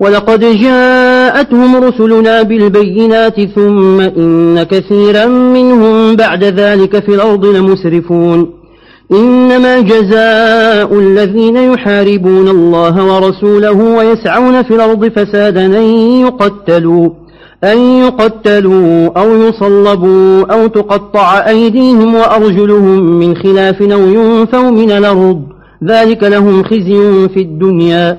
ولقد جاءتهم رسلنا بالبينات ثم إن كثيرا منهم بعد ذلك في الأرض لمسرفون. إنما جزاء الذين يحاربون الله ورسوله ويسعون في الأرض فسادا أن يقتلوا أن يقتلوا أو يصلبوا أو تقطع أيديهم وأرجلهم من خلاف أو ينفوا من الأرض. ذلك لهم خزي في الدنيا.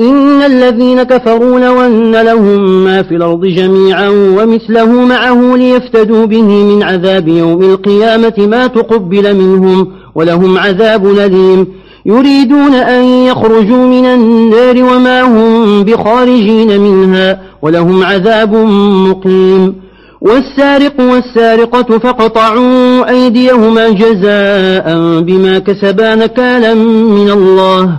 إن الذين كفروا لو أن لهم ما في الأرض جميعا ومثله معه ليفتدوا به من عذاب يوم القيامة ما تقبل منهم ولهم عذاب أليم. يريدون أن يخرجوا من النار وما هم بخارجين منها ولهم عذاب مقيم. والسارق والسارقة فقطعوا أيديهما جزاء بما كسبا نكالا من الله.